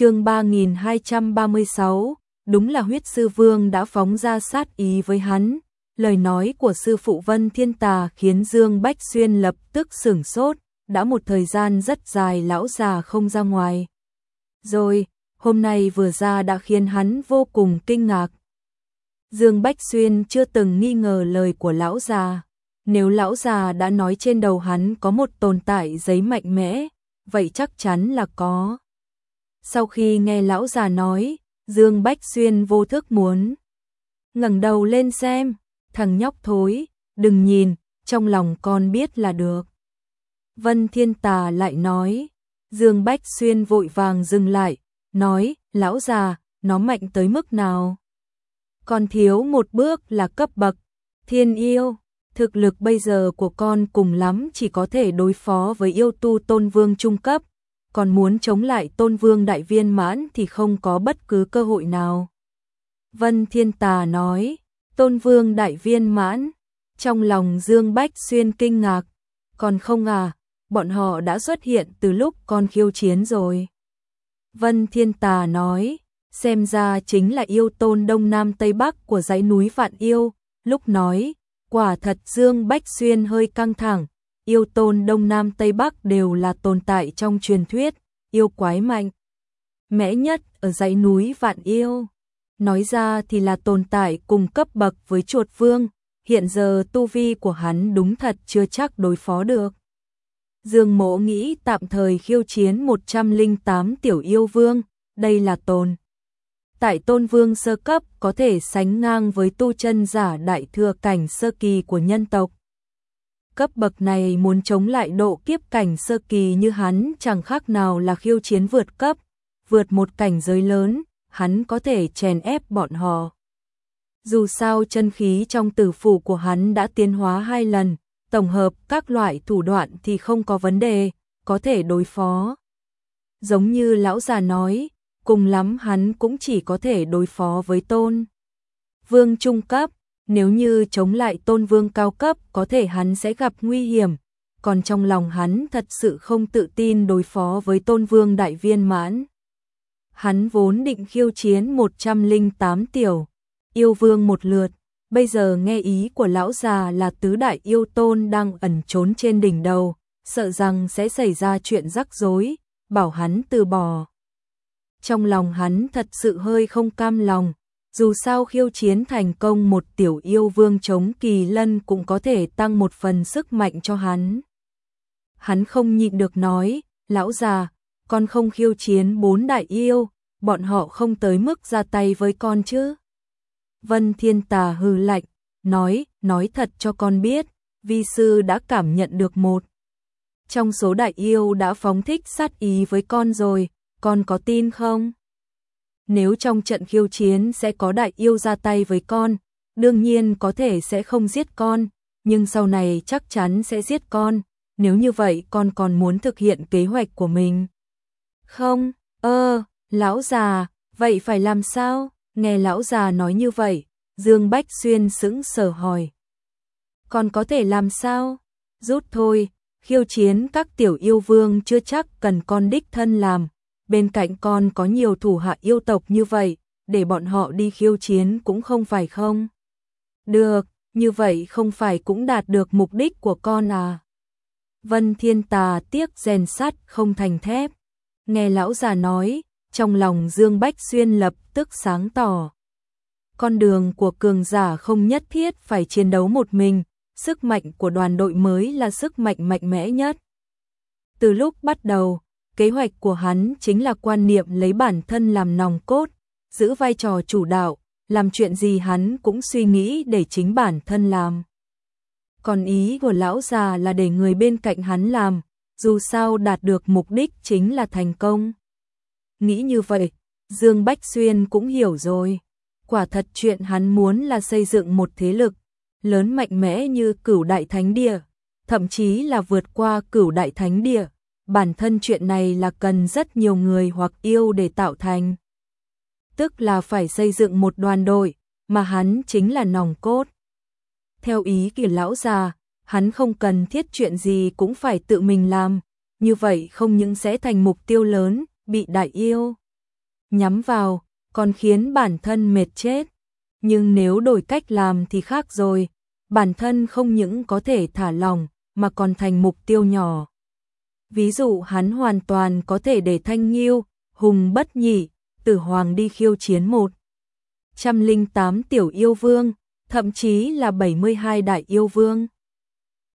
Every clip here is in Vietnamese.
chương 3236, đúng là huyết sư vương đã phóng ra sát ý với hắn. Lời nói của sư phụ Vân Thiên Tà khiến Dương Bách Xuyên lập tức sửng sốt, đã một thời gian rất dài lão già không ra ngoài. Rồi, hôm nay vừa ra đã khiến hắn vô cùng kinh ngạc. Dương Bách Xuyên chưa từng nghi ngờ lời của lão già. Nếu lão già đã nói trên đầu hắn có một tồn tại giấy mạnh mẽ, vậy chắc chắn là có. Sau khi nghe lão già nói, Dương Bách Xuyên vô thức muốn ngẩng đầu lên xem, thằng nhóc thối, đừng nhìn, trong lòng con biết là được. Vân Thiên Tà lại nói, Dương Bách Xuyên vội vàng dừng lại, nói, lão già, nó mạnh tới mức nào? Con thiếu một bước là cấp bậc, thiên yêu, thực lực bây giờ của con cùng lắm chỉ có thể đối phó với yêu tu tôn vương trung cấp, còn muốn chống lại tôn vương đại viên mãn thì không có bất cứ cơ hội nào. Vân Thiên Tà nói, tôn vương đại viên mãn, trong lòng Dương Bách Xuyên kinh ngạc, còn không à, bọn họ đã xuất hiện từ lúc con khiêu chiến rồi. Vân Thiên Tà nói, xem ra chính là yêu tôn đông nam tây bắc của dãy núi Vạn Yêu, lúc nói, quả thật Dương Bách Xuyên hơi căng thẳng, yêu tôn đông nam tây bắc đều là tồn tại trong truyền thuyết, yêu quái mạnh. Mẽ nhất ở dãy núi Vạn Yêu. Nói ra thì là tồn tại cùng cấp bậc với chuột vương, hiện giờ tu vi của hắn đúng thật chưa chắc đối phó được. Dương mộ nghĩ tạm thời khiêu chiến 108 tiểu yêu vương, đây là tồn. Tại tôn vương sơ cấp có thể sánh ngang với tu chân giả đại thừa cảnh sơ kỳ của nhân tộc. Cấp bậc này muốn chống lại độ kiếp cảnh sơ kỳ như hắn chẳng khác nào là khiêu chiến vượt cấp, vượt một cảnh giới lớn, hắn có thể chèn ép bọn họ. Dù sao chân khí trong tử phủ của hắn đã tiến hóa hai lần, tổng hợp các loại thủ đoạn thì không có vấn đề, có thể đối phó. Giống như lão già nói, cùng lắm hắn cũng chỉ có thể đối phó với tôn. Vương trung cấp, nếu như chống lại tôn vương cao cấp có thể hắn sẽ gặp nguy hiểm, còn trong lòng hắn thật sự không tự tin đối phó với tôn vương đại viên mãn. Hắn vốn định khiêu chiến 108 tiểu, yêu vương một lượt, bây giờ nghe ý của lão già là tứ đại yêu tôn đang ẩn trốn trên đỉnh đầu, sợ rằng sẽ xảy ra chuyện rắc rối, bảo hắn từ bỏ. Trong lòng hắn thật sự hơi không cam lòng, dù sao khiêu chiến thành công một tiểu yêu vương chống kỳ lân cũng có thể tăng một phần sức mạnh cho hắn. Hắn không nhịn được nói, lão già, con không khiêu chiến bốn đại yêu, bọn họ không tới mức ra tay với con chứ. Vân Thiên Tà hừ lạnh, nói, nói thật cho con biết, vi sư đã cảm nhận được một. Trong số đại yêu đã phóng thích sát ý với con rồi, con có tin không? Nếu trong trận khiêu chiến sẽ có đại yêu ra tay với con, đương nhiên có thể sẽ không giết con, nhưng sau này chắc chắn sẽ giết con, nếu như vậy con còn muốn thực hiện kế hoạch của mình. Không, ơ, lão già, vậy phải làm sao? Nghe lão già nói như vậy, Dương Bách Xuyên sững sờ hỏi. Còn có thể làm sao? Rút thôi, khiêu chiến các tiểu yêu vương chưa chắc cần con đích thân làm, bên cạnh con có nhiều thủ hạ yêu tộc như vậy, để bọn họ đi khiêu chiến cũng không phải không? Được, như vậy không phải cũng đạt được mục đích của con à? Vân Thiên Tà tiếc rèn sắt không thành thép. Nghe lão già nói, trong lòng Dương Bách Xuyên lập tức sáng tỏ. Con đường của cường giả không nhất thiết phải chiến đấu một mình, sức mạnh của đoàn đội mới là sức mạnh mạnh mẽ nhất. Từ lúc bắt đầu, kế hoạch của hắn chính là quan niệm lấy bản thân làm nòng cốt, giữ vai trò chủ đạo, làm chuyện gì hắn cũng suy nghĩ để chính bản thân làm. Còn ý của lão già là để người bên cạnh hắn làm, dù sao đạt được mục đích chính là thành công. Nghĩ như vậy, Dương Bách Xuyên cũng hiểu rồi. Quả thật chuyện hắn muốn là xây dựng một thế lực lớn mạnh mẽ như cửu đại thánh địa, thậm chí là vượt qua cửu đại thánh địa. Bản thân chuyện này là cần rất nhiều người hoặc yêu để tạo thành. Tức là phải xây dựng một đoàn đội, mà hắn chính là nòng cốt. Theo ý kỳ lão già, hắn không cần thiết chuyện gì cũng phải tự mình làm, như vậy không những sẽ thành mục tiêu lớn, bị đại yêu. nhắm vào, còn khiến bản thân mệt chết. Nhưng nếu đổi cách làm thì khác rồi, bản thân không những có thể thả lòng, mà còn thành mục tiêu nhỏ. Ví dụ hắn hoàn toàn có thể để Thanh Nghiêu, Hùng Bất Nhị, Tử Hoàng đi khiêu chiến một. 108 tiểu yêu vương, thậm chí là 72 đại yêu vương.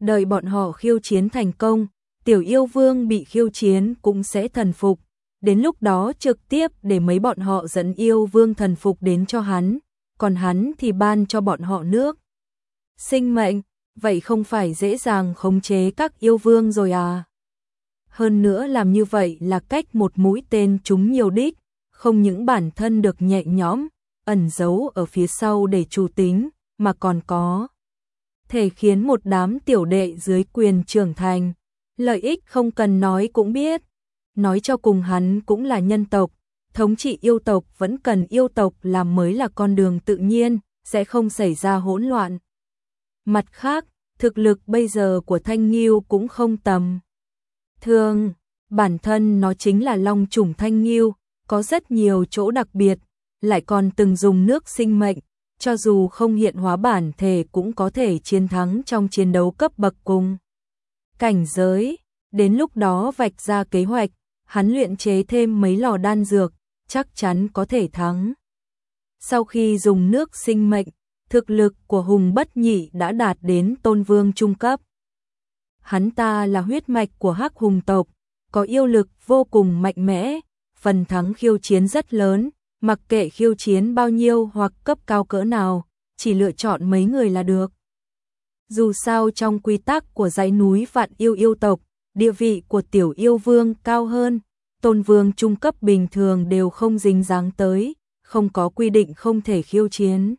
Đợi bọn họ khiêu chiến thành công, tiểu yêu vương bị khiêu chiến cũng sẽ thần phục, đến lúc đó trực tiếp để mấy bọn họ dẫn yêu vương thần phục đến cho hắn, còn hắn thì ban cho bọn họ nước. Sinh mệnh, vậy không phải dễ dàng khống chế các yêu vương rồi à? Hơn nữa làm như vậy là cách một mũi tên trúng nhiều đích, không những bản thân được nhẹ nhõm, ẩn giấu ở phía sau để chủ tính, mà còn có thể khiến một đám tiểu đệ dưới quyền trưởng thành. Lợi ích không cần nói cũng biết, nói cho cùng hắn cũng là nhân tộc, thống trị yêu tộc vẫn cần yêu tộc làm mới là con đường tự nhiên, sẽ không xảy ra hỗn loạn. Mặt khác, thực lực bây giờ của Thanh Nghiêu cũng không tầm. Thường, bản thân nó chính là long trùng Thanh Nghiêu, có rất nhiều chỗ đặc biệt, lại còn từng dùng nước sinh mệnh, cho dù không hiện hóa bản thể cũng có thể chiến thắng trong chiến đấu cấp bậc cùng. Cảnh giới, đến lúc đó vạch ra kế hoạch, hắn luyện chế thêm mấy lò đan dược, chắc chắn có thể thắng. Sau khi dùng nước sinh mệnh, thực lực của Hùng Bất Nhị đã đạt đến tôn vương trung cấp. Hắn ta là huyết mạch của Hắc Hùng tộc, có yêu lực vô cùng mạnh mẽ, phần thắng khiêu chiến rất lớn, mặc kệ khiêu chiến bao nhiêu hoặc cấp cao cỡ nào, chỉ lựa chọn mấy người là được. Dù sao trong quy tắc của dãy núi vạn yêu yêu tộc, địa vị của tiểu yêu vương cao hơn, tôn vương trung cấp bình thường đều không dính dáng tới, không có quy định không thể khiêu chiến.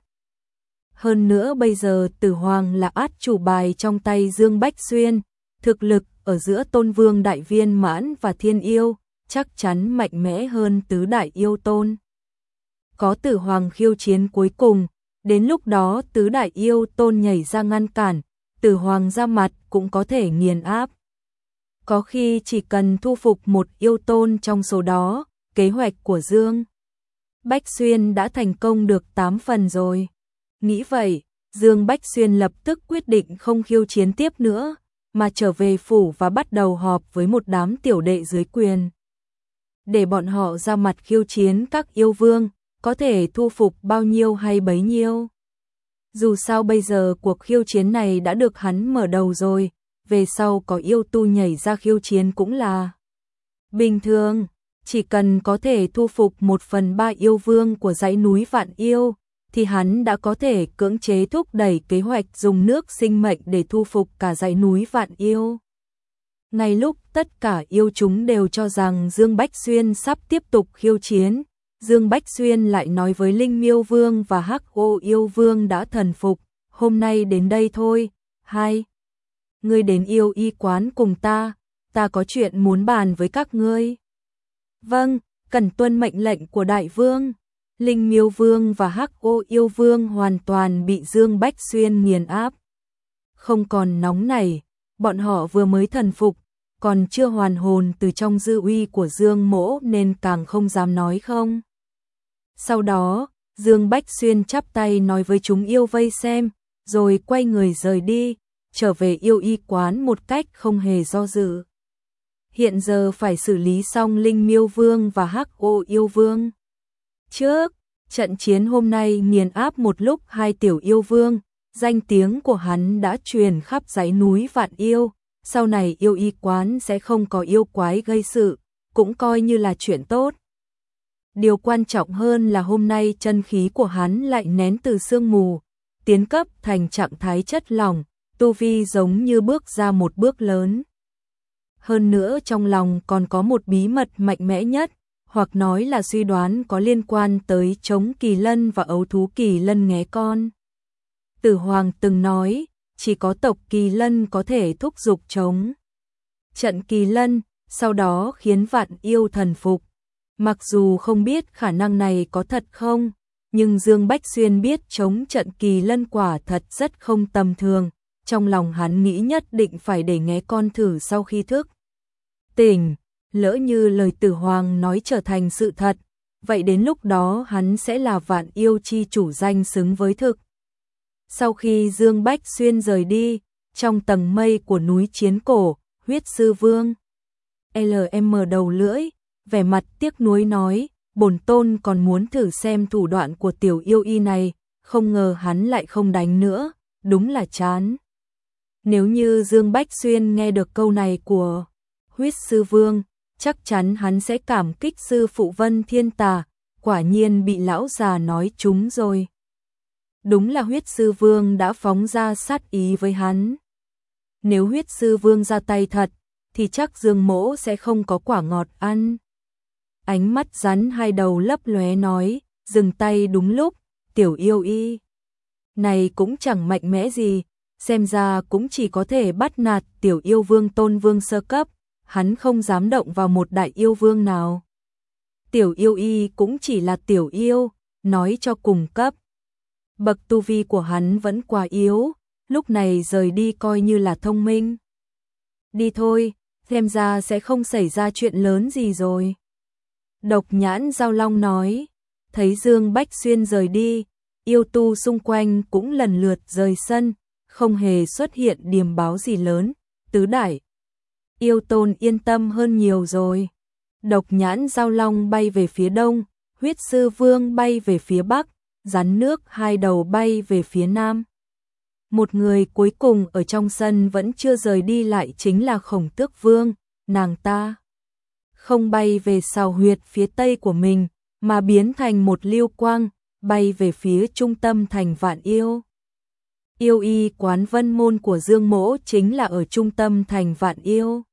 Hơn nữa bây giờ tử hoàng là át chủ bài trong tay Dương Bách Xuyên, thực lực ở giữa tôn vương đại viên mãn và thiên yêu, chắc chắn mạnh mẽ hơn tứ đại yêu tôn. Có tử hoàng khiêu chiến cuối cùng, đến lúc đó tứ đại yêu tôn nhảy ra ngăn cản, tử hoàng ra mặt cũng có thể nghiền áp. Có khi chỉ cần thu phục một yêu tôn trong số đó, kế hoạch của Dương. Bách Xuyên đã thành công được 8 phần rồi. Nghĩ vậy, Dương Bách Xuyên lập tức quyết định không khiêu chiến tiếp nữa, mà trở về phủ và bắt đầu họp với một đám tiểu đệ dưới quyền. Để bọn họ ra mặt khiêu chiến các yêu vương, có thể thu phục bao nhiêu hay bấy nhiêu. Dù sao bây giờ cuộc khiêu chiến này đã được hắn mở đầu rồi, về sau có yêu tu nhảy ra khiêu chiến cũng là bình thường, chỉ cần có thể thu phục một phần ba yêu vương của dãy núi vạn yêu, thì hắn đã có thể cưỡng chế thúc đẩy kế hoạch dùng nước sinh mệnh để thu phục cả dãy núi vạn yêu. Ngay lúc tất cả yêu chúng đều cho rằng Dương Bách Xuyên sắp tiếp tục khiêu chiến, Dương Bách Xuyên lại nói với Linh Miêu Vương và Hắc Ô Yêu Vương đã thần phục, hôm nay đến đây thôi, hai. Ngươi đến yêu y quán cùng ta, ta có chuyện muốn bàn với các ngươi. Vâng, cần tuân mệnh lệnh của đại vương. Linh Miêu Vương và Hắc Ô Yêu Vương hoàn toàn bị Dương Bách Xuyên nghiền áp. Không còn nóng này, bọn họ vừa mới thần phục, còn chưa hoàn hồn từ trong dư uy của Dương Mỗ nên càng không dám nói không. Sau đó, Dương Bách Xuyên chắp tay nói với chúng yêu vây xem, rồi quay người rời đi, trở về yêu y quán một cách không hề do dự. Hiện giờ phải xử lý xong Linh Miêu Vương và Hắc Ô Yêu Vương. Trước, trận chiến hôm nay nghiền áp một lúc hai tiểu yêu vương, danh tiếng của hắn đã truyền khắp dãy núi vạn yêu, sau này yêu y quán sẽ không có yêu quái gây sự, cũng coi như là chuyện tốt. Điều quan trọng hơn là hôm nay chân khí của hắn lại nén từ sương mù, tiến cấp thành trạng thái chất lỏng, tu vi giống như bước ra một bước lớn. Hơn nữa trong lòng còn có một bí mật mạnh mẽ nhất, hoặc nói là suy đoán có liên quan tới chống kỳ lân và ấu thú kỳ lân nghé con. Tử Hoàng từng nói, chỉ có tộc kỳ lân có thể thúc dục chống. Trận kỳ lân, sau đó khiến vạn yêu thần phục. Mặc dù không biết khả năng này có thật không, nhưng Dương Bách Xuyên biết chống trận kỳ lân quả thật rất không tầm thường, trong lòng hắn nghĩ nhất định phải để nghe con thử sau khi thức. Tỉnh, lỡ như lời tử hoàng nói trở thành sự thật, vậy đến lúc đó hắn sẽ là vạn yêu chi chủ danh xứng với thực. Sau khi Dương Bách Xuyên rời đi, trong tầng mây của núi Chiến Cổ, huyết sư vương. LM đầu lưỡi, vẻ mặt tiếc nuối nói, bổn tôn còn muốn thử xem thủ đoạn của tiểu yêu y này, không ngờ hắn lại không đánh nữa, đúng là chán. Nếu như Dương Bách Xuyên nghe được câu này của huyết sư vương, chắc chắn hắn sẽ cảm kích sư phụ vân thiên tà, quả nhiên bị lão già nói trúng rồi. Đúng là huyết sư vương đã phóng ra sát ý với hắn. Nếu huyết sư vương ra tay thật, thì chắc dương mỗ sẽ không có quả ngọt ăn. Ánh mắt rắn hai đầu lấp lóe nói, dừng tay đúng lúc, tiểu yêu y. Này cũng chẳng mạnh mẽ gì, xem ra cũng chỉ có thể bắt nạt tiểu yêu vương tôn vương sơ cấp, hắn không dám động vào một đại yêu vương nào. Tiểu yêu y cũng chỉ là tiểu yêu, nói cho cùng cấp. Bậc tu vi của hắn vẫn quá yếu, lúc này rời đi coi như là thông minh. Đi thôi, thêm ra sẽ không xảy ra chuyện lớn gì rồi. Độc nhãn giao long nói, thấy Dương Bách Xuyên rời đi, yêu tu xung quanh cũng lần lượt rời sân, không hề xuất hiện điềm báo gì lớn, tứ đại. Yêu tôn yên tâm hơn nhiều rồi. Độc nhãn giao long bay về phía đông, huyết sư vương bay về phía bắc, rắn nước hai đầu bay về phía nam. Một người cuối cùng ở trong sân vẫn chưa rời đi lại chính là khổng tước vương, nàng ta. Không bay về sào huyệt phía tây của mình, mà biến thành một liêu quang, bay về phía trung tâm thành vạn yêu. Yêu y quán vân môn của Dương Mỗ chính là ở trung tâm thành vạn yêu.